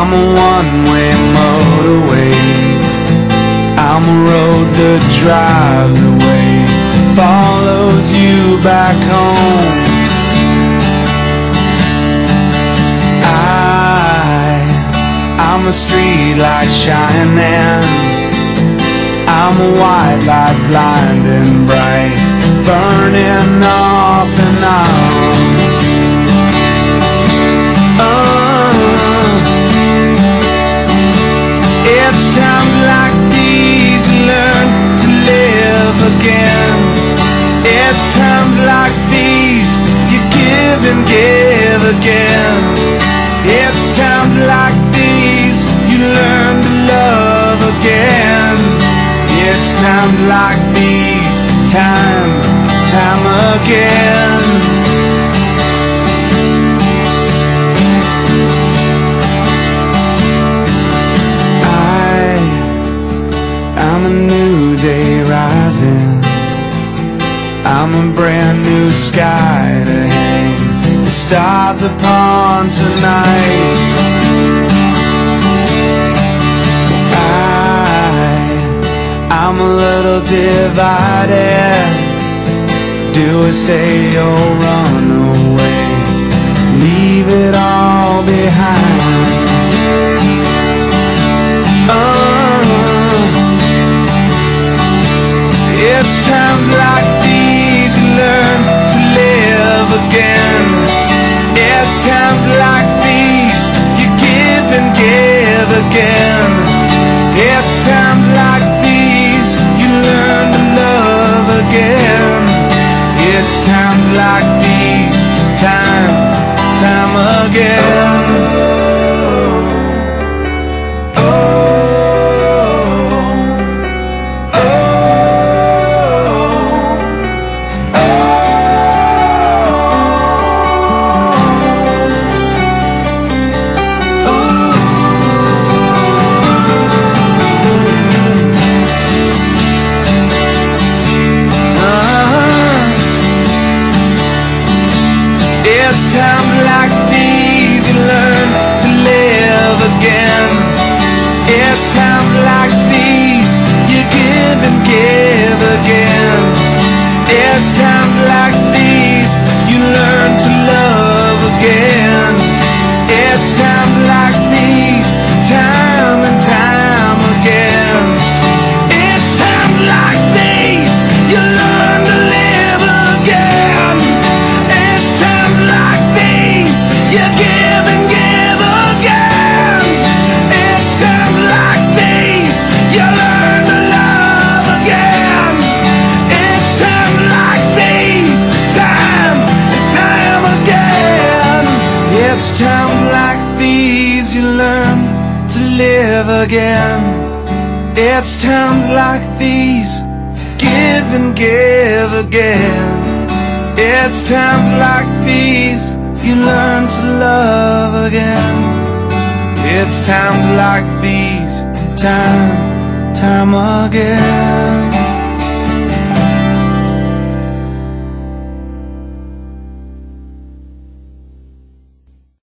I'm a one-way motorway. I'm a road that drives away, follows you back home. I, I'm a street light shining. I'm a white light blinding bright, burning off give and give again. It's times like these you learn to love again. It's times like these, time, time again. I, I'm a new day rising. I'm a brand new sky to hang stars upon tonight. I, I'm a little divided. Do I stay or run away? Leave it all behind. Uh, it's times like these you learn to live again. Like these, time, time again. It's times like these you learn to love again. It's time like these, time, time again. It's time like these, you learn to live again. It's times like these, give and give again. It's times like these you learn to love again. It's times like these, time, time again.